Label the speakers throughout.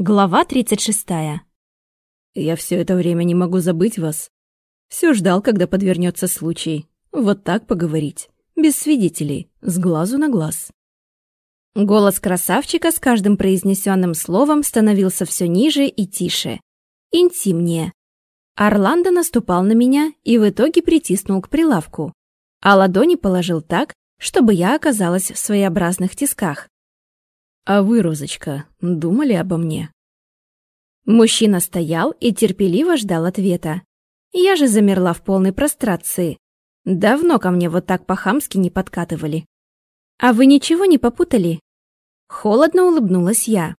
Speaker 1: Глава 36.
Speaker 2: Я все это время не могу забыть вас. Все ждал, когда подвернется случай. Вот так поговорить. Без свидетелей, с глазу на глаз.
Speaker 1: Голос красавчика с каждым произнесенным словом становился все ниже и тише. Интимнее. Орландо наступал на меня и в итоге притиснул к прилавку, а ладони положил так, чтобы я оказалась в своеобразных тисках.
Speaker 2: «А вы, Розочка, думали обо мне?»
Speaker 1: Мужчина стоял и терпеливо ждал ответа. Я же замерла в полной прострации. Давно ко мне вот так по-хамски не подкатывали. «А вы ничего не попутали?» Холодно улыбнулась я.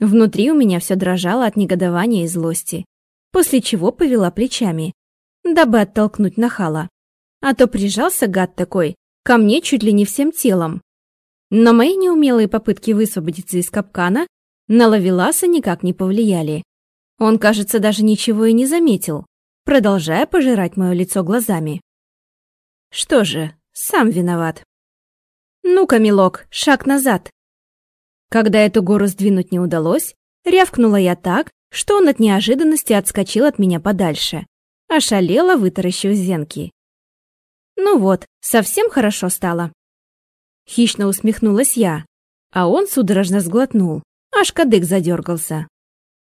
Speaker 1: Внутри у меня все дрожало от негодования и злости, после чего повела плечами, дабы оттолкнуть нахала. А то прижался гад такой, ко мне чуть ли не всем телом. Но мои неумелые попытки высвободиться из капкана на Лавеласа никак не повлияли. Он, кажется, даже ничего и не заметил, продолжая пожирать мое лицо глазами. Что же, сам виноват. Ну-ка, милок, шаг назад. Когда эту гору сдвинуть не удалось, рявкнула я так, что он от неожиданности отскочил от меня подальше. Ошалела, вытаращив зенки. Ну вот, совсем хорошо стало. Хищно усмехнулась я, а он судорожно сглотнул, аж кадык задергался.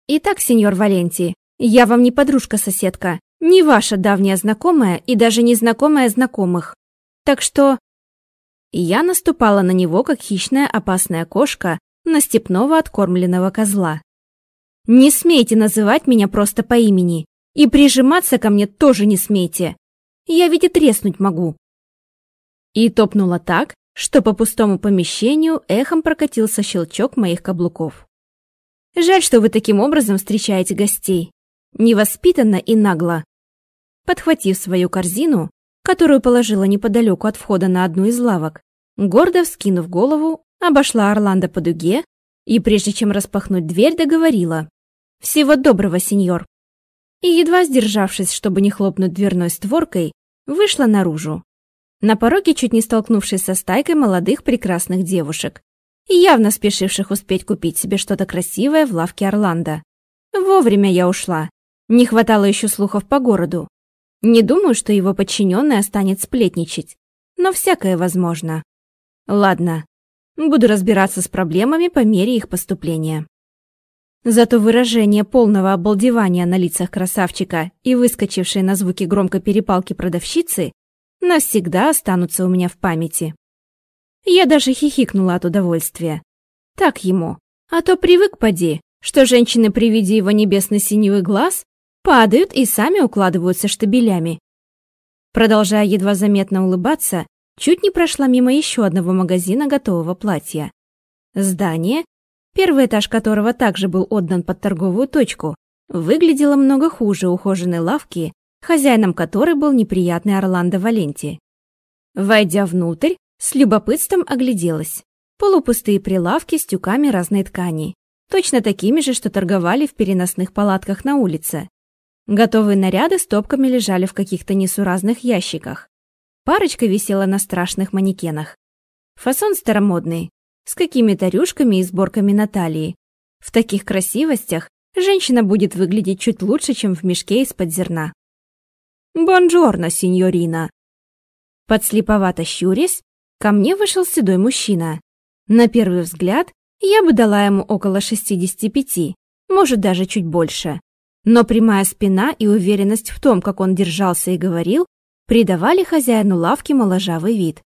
Speaker 1: «Итак, сеньор Валенти, я вам не подружка-соседка, не ваша давняя знакомая и даже не знакомая знакомых. Так что...» Я наступала на него, как хищная опасная кошка на степного откормленного козла. «Не смейте называть меня просто по имени, и прижиматься ко мне тоже не смейте. Я ведь и треснуть могу». И топнула так, что по пустому помещению эхом прокатился щелчок моих каблуков. Жаль, что вы таким образом встречаете гостей. Невоспитанно и нагло. Подхватив свою корзину, которую положила неподалеку от входа на одну из лавок, гордо вскинув голову, обошла Орландо по дуге и, прежде чем распахнуть дверь, договорила «Всего доброго, сеньор!» И, едва сдержавшись, чтобы не хлопнуть дверной створкой, вышла наружу, на пороге чуть не столкнувшись со стайкой молодых прекрасных девушек, явно спешивших успеть купить себе что-то красивое в лавке Орландо. Вовремя я ушла. Не хватало еще слухов по городу. Не думаю, что его подчиненный станет сплетничать, но всякое возможно. Ладно, буду разбираться с проблемами по мере их поступления. Зато выражение полного обалдевания на лицах красавчика и выскочившей на звуки громкой перепалки продавщицы навсегда останутся у меня в памяти. Я даже хихикнула от удовольствия. Так ему. А то привык поди, что женщины при виде его небесно-синевых глаз падают и сами укладываются штабелями. Продолжая едва заметно улыбаться, чуть не прошла мимо еще одного магазина готового платья. Здание, первый этаж которого также был отдан под торговую точку, выглядело много хуже ухоженной лавки хозяином которой был неприятный Орландо Валенти. Войдя внутрь, с любопытством огляделась. Полупустые прилавки с тюками разной ткани, точно такими же, что торговали в переносных палатках на улице. Готовые наряды стопками лежали в каких-то несуразных ящиках. Парочка висела на страшных манекенах. Фасон старомодный, с какими-то рюшками и сборками на талии. В таких красивостях женщина будет выглядеть чуть лучше, чем в мешке из-под зерна. «Бонжорно, сеньорина!» Подслеповато щурясь, ко мне вышел седой мужчина. На первый взгляд, я бы дала ему около 65, может даже чуть больше. Но прямая спина и уверенность в том, как он держался и говорил, придавали хозяину лавки моложавый вид.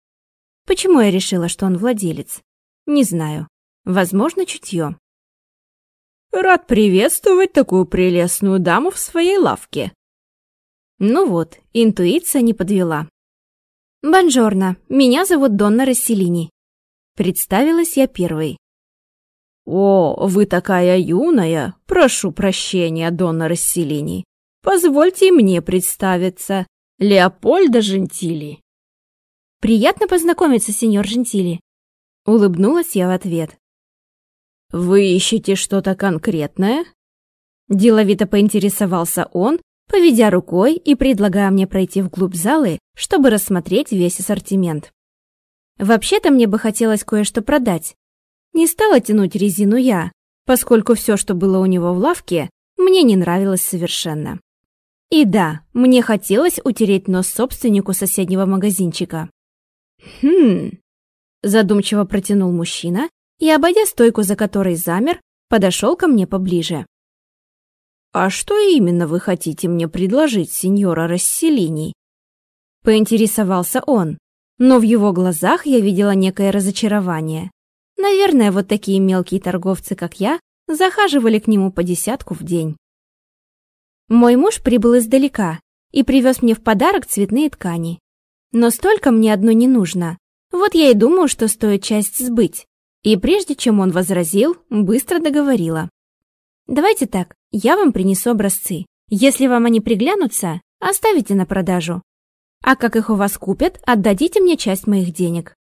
Speaker 1: Почему я решила, что он владелец? Не знаю. Возможно, чутье. «Рад приветствовать такую прелестную даму в своей лавке», ну вот, интуиция не подвела. «Бонжорно, меня зовут Донна Расселини». Представилась я первой. «О, вы такая юная! Прошу прощения, Донна Расселини. Позвольте мне представиться. Леопольда Жентили». «Приятно познакомиться, сеньор Жентили». Улыбнулась я в ответ.
Speaker 2: «Вы ищете что-то конкретное?»
Speaker 1: Деловито поинтересовался он, поведя рукой и предлагая мне пройти вглубь залы, чтобы рассмотреть весь ассортимент. Вообще-то мне бы хотелось кое-что продать. Не стала тянуть резину я, поскольку все, что было у него в лавке, мне не нравилось совершенно. И да, мне хотелось утереть нос собственнику соседнего магазинчика. «Хм...» – задумчиво протянул мужчина и, обойдя стойку, за которой замер, подошел ко мне поближе. «А что именно вы хотите мне предложить, сеньора Расселини?» Поинтересовался он, но в его глазах я видела некое разочарование. Наверное, вот такие мелкие торговцы, как я, захаживали к нему по десятку в день. Мой муж прибыл издалека и привез мне в подарок цветные ткани. Но столько мне одно не нужно. Вот я и думаю, что стоит часть сбыть. И прежде чем он возразил, быстро договорила. Давайте так, я вам принесу образцы. Если вам они приглянутся, оставите на продажу. А как их у вас купят, отдадите мне часть моих денег.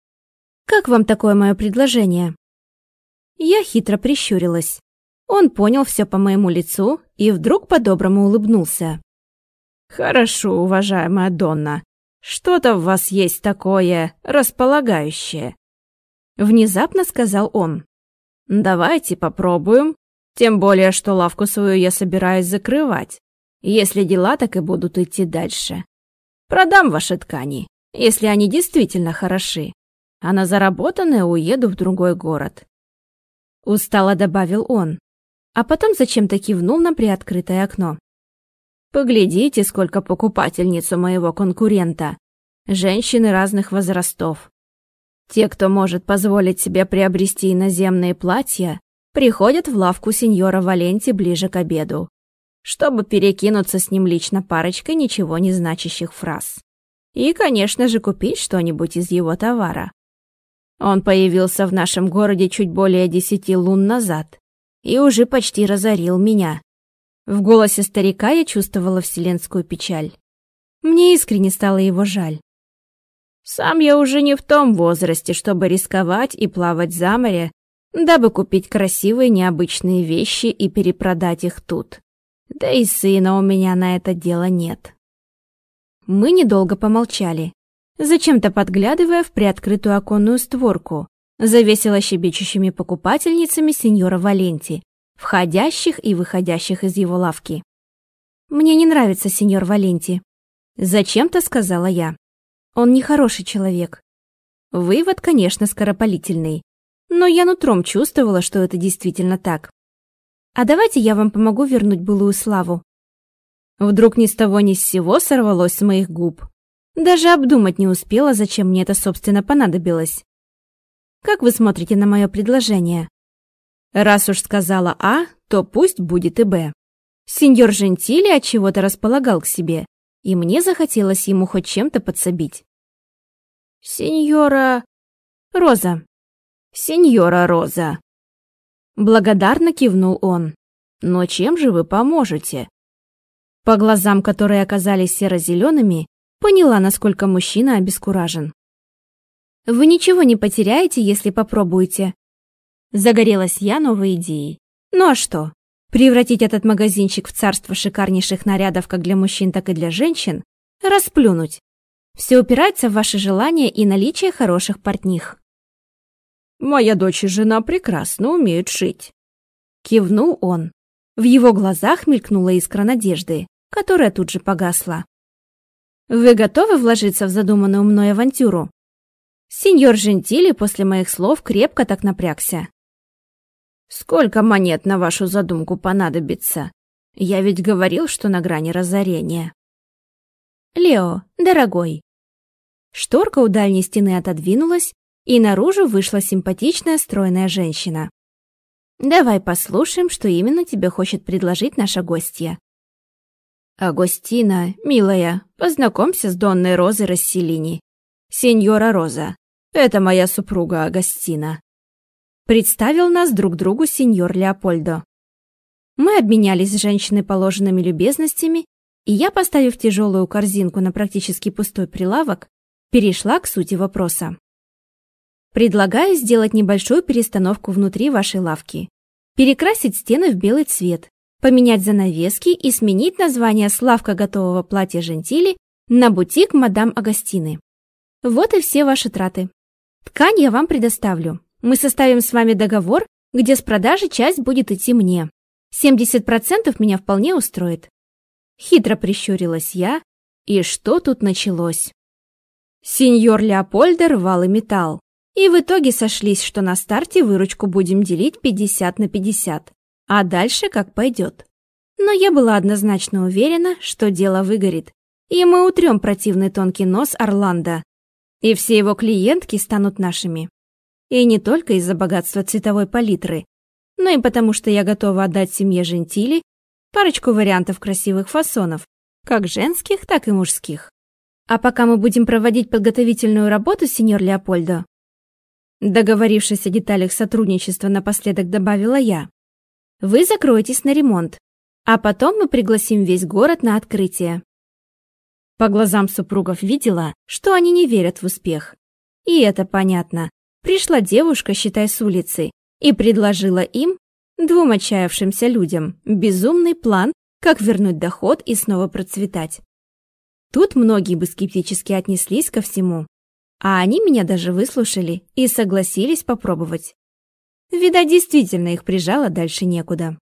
Speaker 1: Как вам такое мое предложение? Я хитро прищурилась. Он понял все по моему лицу и вдруг по-доброму улыбнулся. «Хорошо, уважаемая Донна. Что-то в вас есть такое располагающее. Внезапно сказал он. Давайте попробуем. Тем более, что лавку свою я собираюсь закрывать, если дела так и будут идти дальше. Продам ваши ткани, если они действительно хороши, а на заработанное уеду в другой город. Устало добавил он, а потом зачем-то кивнул на приоткрытое окно. Поглядите, сколько покупательниц у моего конкурента. Женщины разных возрастов. Те, кто может позволить себе приобрести иноземные платья, приходят в лавку сеньора Валенти ближе к обеду, чтобы перекинуться с ним лично парочкой ничего не значащих фраз. И, конечно же, купить что-нибудь из его товара. Он появился в нашем городе чуть более десяти лун назад и уже почти разорил меня. В голосе старика я чувствовала вселенскую печаль. Мне искренне стало его жаль. Сам я уже не в том возрасте, чтобы рисковать и плавать за море, дабы купить красивые необычные вещи и перепродать их тут. Да и сына у меня на это дело нет. Мы недолго помолчали, зачем-то подглядывая в приоткрытую оконную створку, за весело щебечущими покупательницами сеньора Валенти, входящих и выходящих из его лавки. «Мне не нравится сеньор Валенти», — зачем-то сказала я. «Он нехороший человек». Вывод, конечно, скоропалительный, но я нутром чувствовала, что это действительно так. «А давайте я вам помогу вернуть былую славу». Вдруг ни с того ни с сего сорвалось с моих губ. Даже обдумать не успела, зачем мне это, собственно, понадобилось. Как вы смотрите на мое предложение? Раз уж сказала А, то пусть будет и Б. Сеньор Жентили от чего-то располагал к себе, и мне захотелось ему хоть чем-то подсобить. Сеньора Роза. Сеньора Роза. Благодарно кивнул он. Но чем же вы поможете? По глазам, которые оказались серо-зелеными, поняла, насколько мужчина обескуражен. Вы ничего не потеряете, если попробуете, Загорелась я новой идеей. Ну а что? Превратить этот магазинчик в царство шикарнейших нарядов как для мужчин, так и для женщин? Расплюнуть. Все упирается в ваше желание и наличие хороших портних. «Моя дочь и жена прекрасно умеют шить», — кивнул он. В его глазах мелькнула искра надежды, которая тут же погасла. «Вы готовы вложиться в задуманную мной авантюру?» Сеньор Жентили после моих слов крепко так напрягся. Сколько монет на вашу задумку понадобится? Я ведь говорил, что на грани разорения. Лео, дорогой. Шторка у дальней стены отодвинулась, и наружу вышла симпатичная стройная женщина. Давай послушаем, что именно тебе хочет предложить наша гостья. Агостина, милая, познакомься с Донной Розой Расселини. Сеньора Роза, это моя супруга Агостина. Представил нас друг другу сеньор Леопольдо. Мы обменялись с женщиной положенными любезностями, и я, поставив тяжелую корзинку на практически пустой прилавок, перешла к сути вопроса. Предлагаю сделать небольшую перестановку внутри вашей лавки. Перекрасить стены в белый цвет, поменять занавески и сменить название «Славка готового платья Жентили» на «Бутик Мадам Агастины». Вот и все ваши траты. Ткань я вам предоставлю. Мы составим с вами договор, где с продажи часть будет идти мне. 70% меня вполне устроит. Хитро прищурилась я, и что тут началось? Сеньор Леопольда рвал и металл, и в итоге сошлись, что на старте выручку будем делить 50 на 50, а дальше как пойдет. Но я была однозначно уверена, что дело выгорит, и мы утрем противный тонкий нос Орландо, и все его клиентки станут нашими. И не только из-за богатства цветовой палитры, но и потому, что я готова отдать семье Жентили парочку вариантов красивых фасонов, как женских, так и мужских. А пока мы будем проводить подготовительную работу, сеньор Леопольдо, договорившись о деталях сотрудничества, напоследок добавила я, вы закроетесь на ремонт, а потом мы пригласим весь город на открытие. По глазам супругов видела, что они не верят в успех. И это понятно. Пришла девушка, считай, с улицы, и предложила им, двум отчаявшимся людям, безумный план, как вернуть доход и снова процветать. Тут многие бы скептически отнеслись ко всему, а они меня даже выслушали и согласились попробовать. Видать, действительно их прижало дальше некуда.